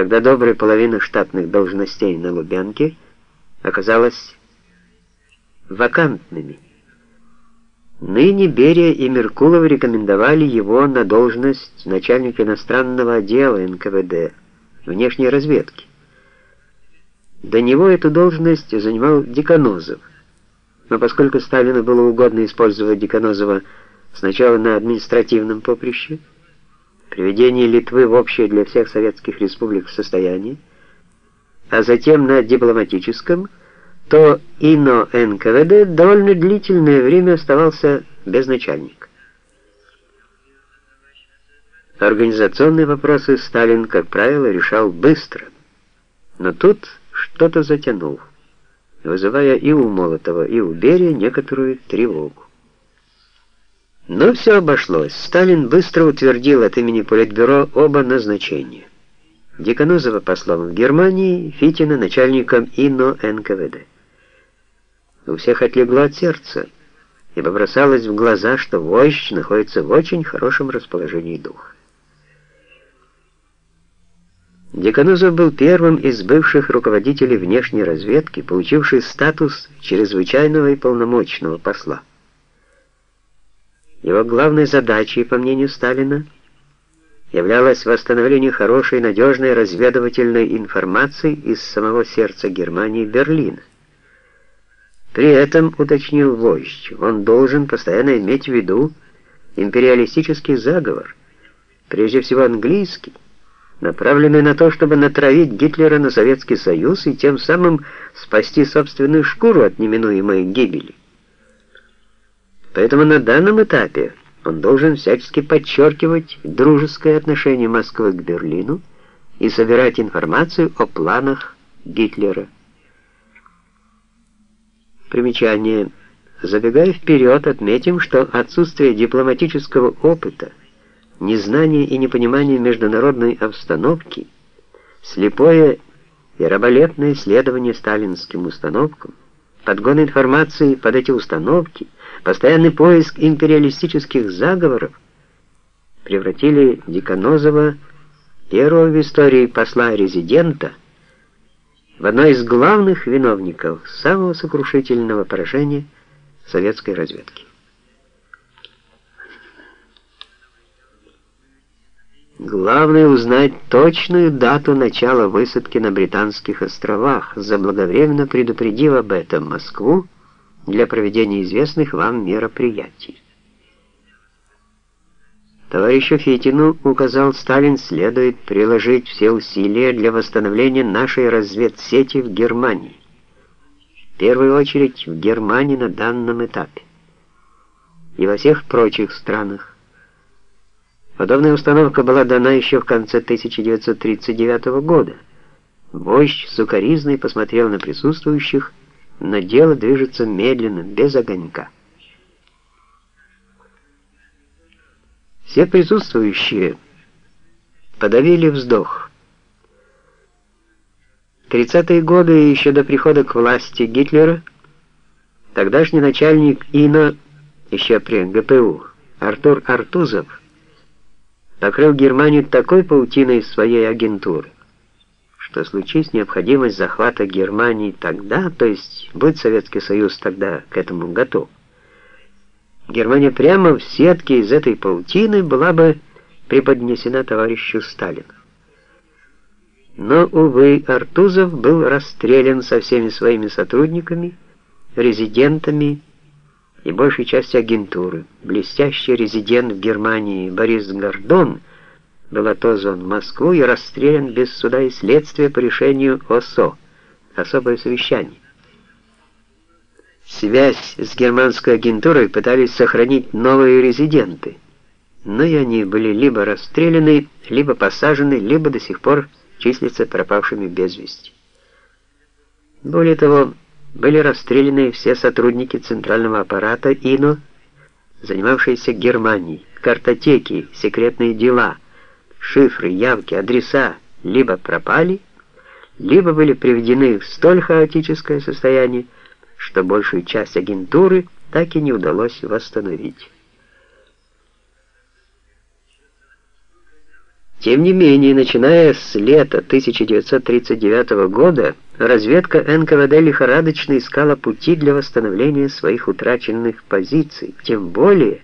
когда добрая половина штатных должностей на Лубянке оказалась вакантными. Ныне Берия и Меркулов рекомендовали его на должность начальника иностранного отдела НКВД, внешней разведки. До него эту должность занимал Деканозов. Но поскольку Сталину было угодно использовать Деканозова сначала на административном поприще, приведение Литвы в общее для всех советских республик состояние, а затем на дипломатическом, то ИНО НКВД довольно длительное время оставался без начальника. Организационные вопросы Сталин, как правило, решал быстро, но тут что-то затянул, вызывая и у Молотова, и у Берия некоторую тревогу. Но все обошлось. Сталин быстро утвердил от имени Политбюро оба назначения. Деканозова послом в Германии, Фитина начальником ИНО НКВД. У всех отлегло от сердца, ибо бросалось в глаза, что вождь находится в очень хорошем расположении духа. Деканозов был первым из бывших руководителей внешней разведки, получивший статус чрезвычайного и полномочного посла. Его главной задачей, по мнению Сталина, являлось восстановление хорошей надежной разведывательной информации из самого сердца Германии Берлина. При этом, уточнил вождь, он должен постоянно иметь в виду империалистический заговор, прежде всего английский, направленный на то, чтобы натравить Гитлера на Советский Союз и тем самым спасти собственную шкуру от неминуемой гибели. Поэтому на данном этапе он должен всячески подчеркивать дружеское отношение Москвы к Берлину и собирать информацию о планах Гитлера. Примечание. Забегая вперед, отметим, что отсутствие дипломатического опыта, незнание и непонимание международной обстановки, слепое и раболепное следование сталинским установкам, подгон информации под эти установки, постоянный поиск империалистических заговоров превратили Деканозова, первого в истории посла-резидента, в одно из главных виновников самого сокрушительного поражения советской разведки. Главное узнать точную дату начала высадки на Британских островах, заблаговременно предупредив об этом Москву для проведения известных вам мероприятий. Товарищу Фитину указал Сталин, следует приложить все усилия для восстановления нашей разведсети в Германии. В первую очередь в Германии на данном этапе. И во всех прочих странах. Подобная установка была дана еще в конце 1939 года. Вождь сукоризный посмотрел на присутствующих, но дело движется медленно, без огонька. Все присутствующие подавили вздох. 30-е годы, еще до прихода к власти Гитлера, тогдашний начальник ИНО, еще при ГПУ, Артур Артузов, покрыл Германию такой паутиной своей агентуры, что случись необходимость захвата Германии тогда, то есть будь Советский Союз тогда к этому готов, Германия прямо в сетке из этой паутины была бы преподнесена товарищу Сталину. Но, увы, Артузов был расстрелян со всеми своими сотрудниками, резидентами и большей частью агентуры. Блестящий резидент в Германии Борис Гордон был отозван в Москву и расстрелян без суда и следствия по решению ОСО, особое совещание. Связь с германской агентурой пытались сохранить новые резиденты, но и они были либо расстреляны, либо посажены, либо до сих пор числятся пропавшими без вести. Более того, были расстреляны все сотрудники центрального аппарата ИНО, занимавшиеся Германией, картотеки, секретные дела, шифры, явки, адреса либо пропали, либо были приведены в столь хаотическое состояние, что большую часть агентуры так и не удалось восстановить. Тем не менее, начиная с лета 1939 года, разведка НКВД лихорадочно искала пути для восстановления своих утраченных позиций, тем более,